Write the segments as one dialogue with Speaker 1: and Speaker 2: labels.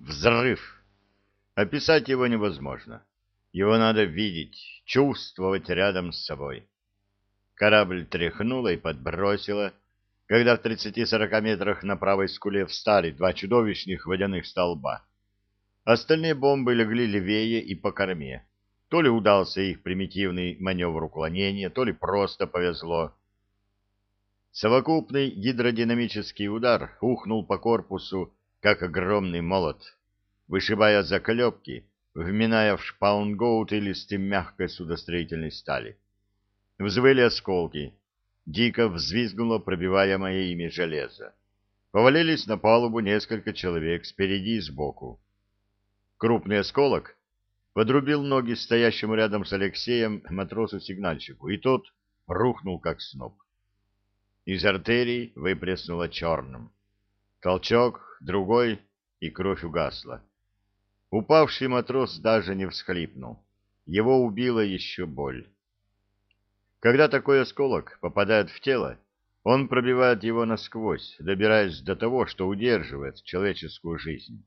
Speaker 1: Взрыв. Описать его невозможно. Его надо видеть, чувствовать рядом с собой. Корабль тряхнуло и подбросило, когда в 30-40 метрах на правой скуле встали два чудовищных водяных столба. Остальные бомбы легли левее и по корме. То ли удался их примитивный маневр уклонения, то ли просто повезло. Совокупный гидродинамический удар ухнул по корпусу, как огромный молот, вышибая заклепки, вминая в шпаунгоут и листы мягкой судостроительной стали. Взвыли осколки, дико взвизгнуло пробиваемое ими железо. Повалились на палубу несколько человек спереди и сбоку. Крупный осколок подрубил ноги стоящему рядом с Алексеем матросу-сигнальщику, и тот рухнул, как сноп. Из артерий выплеснуло черным. Толчок, другой, и кровь угасла. Упавший матрос даже не всхлипнул. Его убила еще боль. Когда такой осколок попадает в тело, он пробивает его насквозь, добираясь до того, что удерживает человеческую жизнь.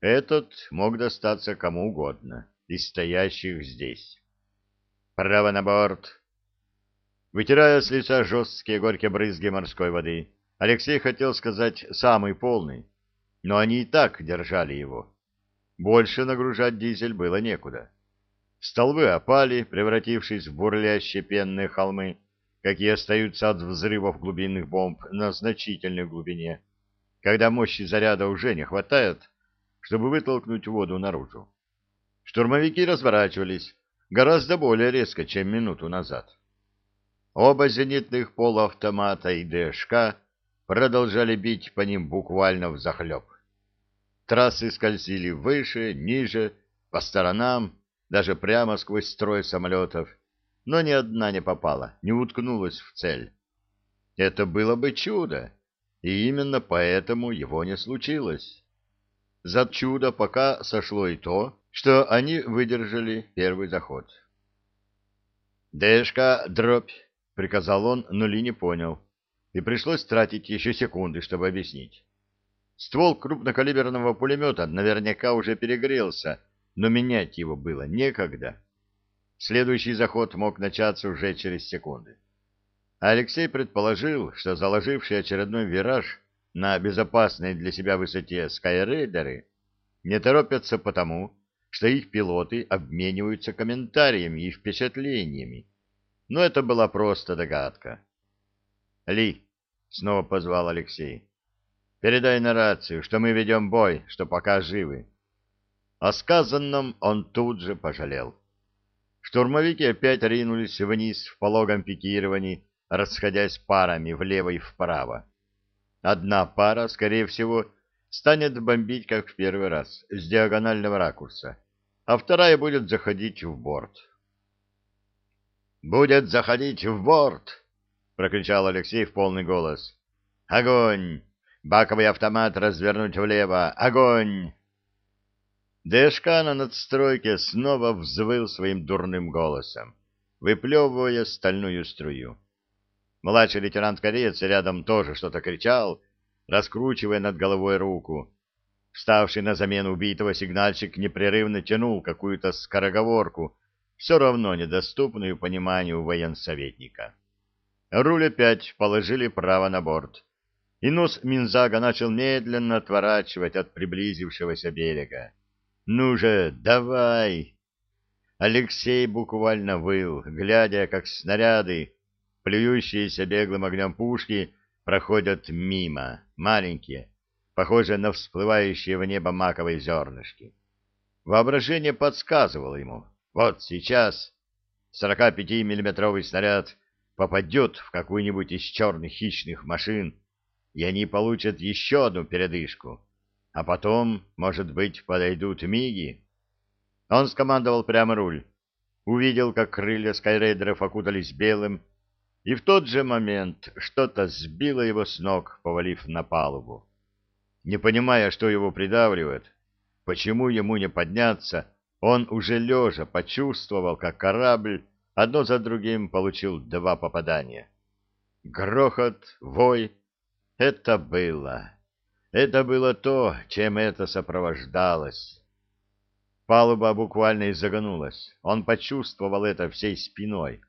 Speaker 1: Этот мог достаться кому угодно из стоящих здесь. «Право на борт!» Вытирая с лица жесткие горькие брызги морской воды, Алексей хотел сказать «самый полный», но они и так держали его. Больше нагружать дизель было некуда. Столбы опали, превратившись в бурлящие пенные холмы, какие остаются от взрывов глубинных бомб на значительной глубине, когда мощи заряда уже не хватает, чтобы вытолкнуть воду наружу. Штурмовики разворачивались гораздо более резко, чем минуту назад. Оба зенитных полуавтомата и ДШК продолжали бить по ним буквально взахлеб. Трассы скользили выше, ниже, по сторонам, даже прямо сквозь строй самолетов, но ни одна не попала, не уткнулась в цель. Это было бы чудо, и именно поэтому его не случилось. За чудо пока сошло и то, что они выдержали первый заход. «Дэшка, дробь!» — приказал он, но Ли не понял, и пришлось тратить еще секунды, чтобы объяснить. Ствол крупнокалиберного пулемета наверняка уже перегрелся, но менять его было некогда. Следующий заход мог начаться уже через секунды. Алексей предположил, что заложивший очередной вираж на безопасной для себя высоте скайрейдеры не торопятся потому, что их пилоты обмениваются комментариями и впечатлениями. Но это была просто догадка. «Ли», — снова позвал Алексей, Передай на рацию, что мы ведем бой, что пока живы. О сказанном он тут же пожалел. Штурмовики опять ринулись вниз в пологом пикировании, расходясь парами влево и вправо. Одна пара, скорее всего, станет бомбить, как в первый раз, с диагонального ракурса, а вторая будет заходить в борт. «Будет заходить в борт!» — прокричал Алексей в полный голос. «Огонь! Баковый автомат развернуть влево. Огонь! ДШК на надстройке снова взвыл своим дурным голосом, выплевывая стальную струю. Младший лейтенант-кореец рядом тоже что-то кричал, раскручивая над головой руку. Вставший на замену убитого сигнальщик непрерывно тянул какую-то скороговорку, все равно недоступную пониманию военсоветника. Руль опять положили право на борт и нос Минзага начал медленно отворачивать от приблизившегося берега. «Ну же, давай!» Алексей буквально выл, глядя, как снаряды, плюющиеся беглым огнем пушки, проходят мимо, маленькие, похожие на всплывающие в небо маковые зернышки. Воображение подсказывало ему, вот сейчас 45-миллиметровый снаряд попадет в какую-нибудь из черных хищных машин, и они получат еще одну передышку. А потом, может быть, подойдут миги. Он скомандовал прямо руль, увидел, как крылья скайрейдеров окутались белым, и в тот же момент что-то сбило его с ног, повалив на палубу. Не понимая, что его придавливает, почему ему не подняться, он уже лежа почувствовал, как корабль одно за другим получил два попадания. Грохот, вой, это было. Это было то, чем это сопровождалось. Палуба буквально изогнулась. Он почувствовал это всей спиной,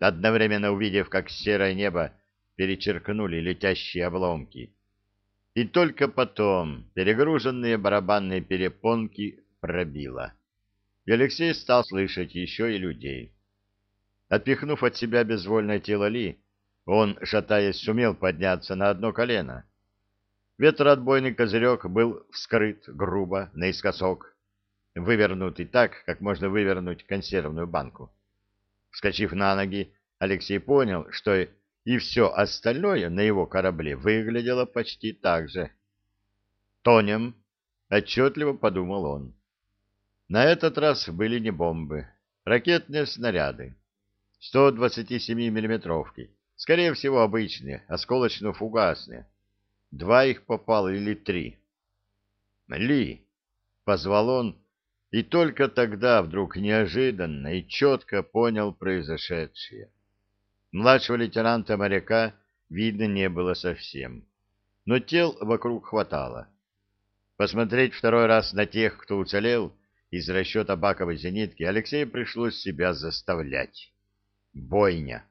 Speaker 1: одновременно увидев, как серое небо перечеркнули летящие обломки. И только потом перегруженные барабанные перепонки пробило. И Алексей стал слышать еще и людей. Отпихнув от себя безвольное тело Ли, он, шатаясь, сумел подняться на одно колено. Ветроотбойный козырек был вскрыт грубо, наискосок, вывернутый так, как можно вывернуть консервную банку. Вскочив на ноги, Алексей понял, что и все остальное на его корабле выглядело почти так же. «Тонем», — отчетливо подумал он. На этот раз были не бомбы, ракетные снаряды. 127 миллиметровки, скорее всего обычные, осколочно-фугасные. Два их попало или три. «Ли!» — позвал он, и только тогда вдруг неожиданно и четко понял произошедшее. Младшего лейтенанта-моряка видно не было совсем, но тел вокруг хватало. Посмотреть второй раз на тех, кто уцелел, из расчета баковой зенитки Алексею пришлось себя заставлять. Бойня.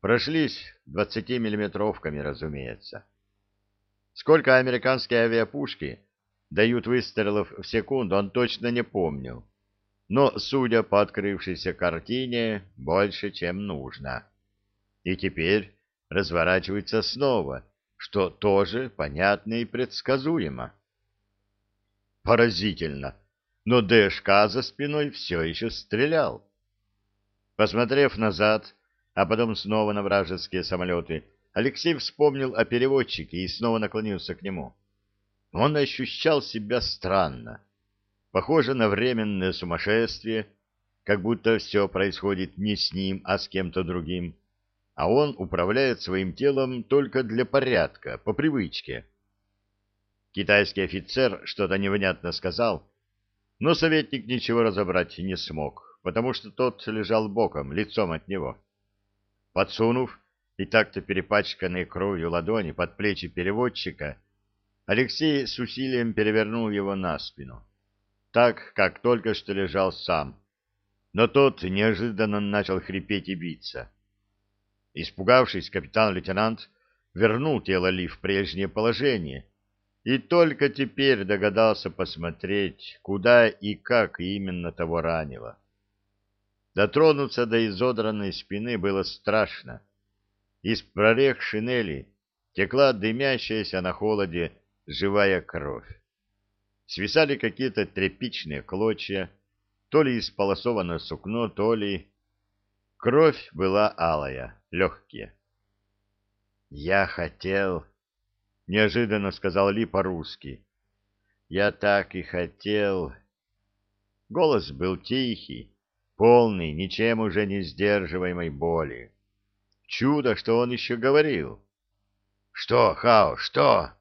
Speaker 1: Прошлись двадцатимиллиметровками, разумеется. Сколько американские авиапушки дают выстрелов в секунду, он точно не помнил. Но, судя по открывшейся картине, больше, чем нужно и теперь разворачивается снова, что тоже понятно и предсказуемо. Поразительно, но ДШК за спиной все еще стрелял. Посмотрев назад, а потом снова на вражеские самолеты, Алексей вспомнил о переводчике и снова наклонился к нему. Он ощущал себя странно, похоже на временное сумасшествие, как будто все происходит не с ним, а с кем-то другим а он управляет своим телом только для порядка, по привычке. Китайский офицер что-то невнятно сказал, но советник ничего разобрать не смог, потому что тот лежал боком, лицом от него. Подсунув и так-то перепачканные кровью ладони под плечи переводчика, Алексей с усилием перевернул его на спину, так, как только что лежал сам. Но тот неожиданно начал хрипеть и биться. Испугавшись, капитан-лейтенант вернул тело Ли в прежнее положение и только теперь догадался посмотреть, куда и как именно того ранило. Дотронуться до изодранной спины было страшно. Из прорех шинели текла дымящаяся на холоде живая кровь. Свисали какие-то тряпичные клочья, то ли исполосованное сукно, то ли... Кровь была алая, легкие. «Я хотел...» — неожиданно сказал Ли по-русски. «Я так и хотел...» Голос был тихий, полный, ничем уже не сдерживаемой боли. Чудо, что он еще говорил. «Что, Хао, что?»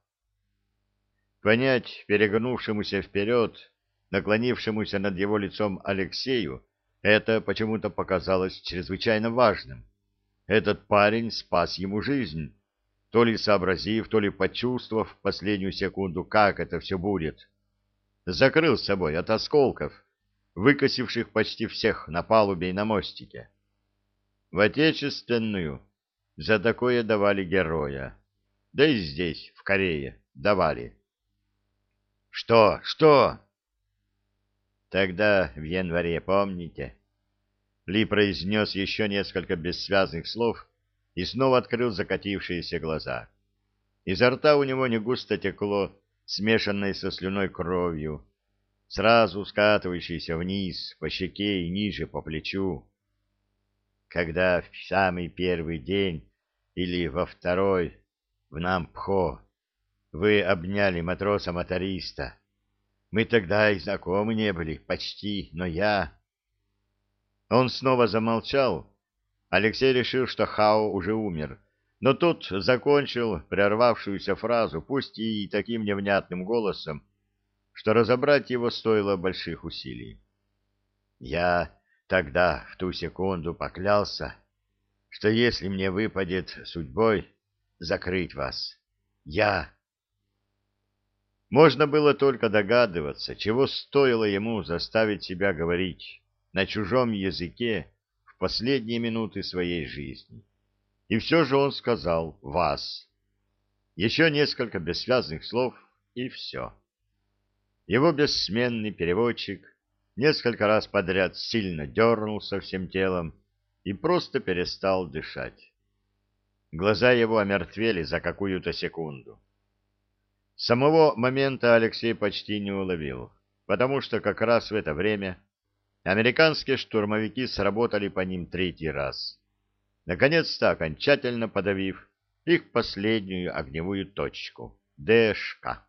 Speaker 1: Понять перегнувшемуся вперед, наклонившемуся над его лицом Алексею, это почему-то показалось чрезвычайно важным. Этот парень спас ему жизнь, то ли сообразив, то ли почувствовав последнюю секунду, как это все будет. Закрыл собой от осколков, выкосивших почти всех на палубе и на мостике. В отечественную за такое давали героя. Да и здесь, в Корее, давали. «Что? Что?» «Тогда в январе, помните?» Ли произнес еще несколько бессвязных слов и снова открыл закатившиеся глаза. Изо рта у него не густо текло, смешанной со слюной кровью, сразу скатывающейся вниз, по щеке и ниже по плечу. Когда в самый первый день или во второй в Нампхо вы обняли матроса-моториста, мы тогда и знакомы не были, почти, но я... Он снова замолчал. Алексей решил, что Хао уже умер, но тут закончил прервавшуюся фразу, пусть и таким невнятным голосом, что разобрать его стоило больших усилий. «Я тогда, в ту секунду, поклялся, что если мне выпадет судьбой закрыть вас, я...» Можно было только догадываться, чего стоило ему заставить себя говорить на чужом языке в последние минуты своей жизни. И все же он сказал «вас». Еще несколько бессвязных слов, и все. Его бессменный переводчик несколько раз подряд сильно дернулся всем телом и просто перестал дышать. Глаза его омертвели за какую-то секунду. Самого момента Алексей почти не уловил, потому что как раз в это время американские штурмовики сработали по ним третий раз, наконец-то окончательно подавив их последнюю огневую точку — ДШК.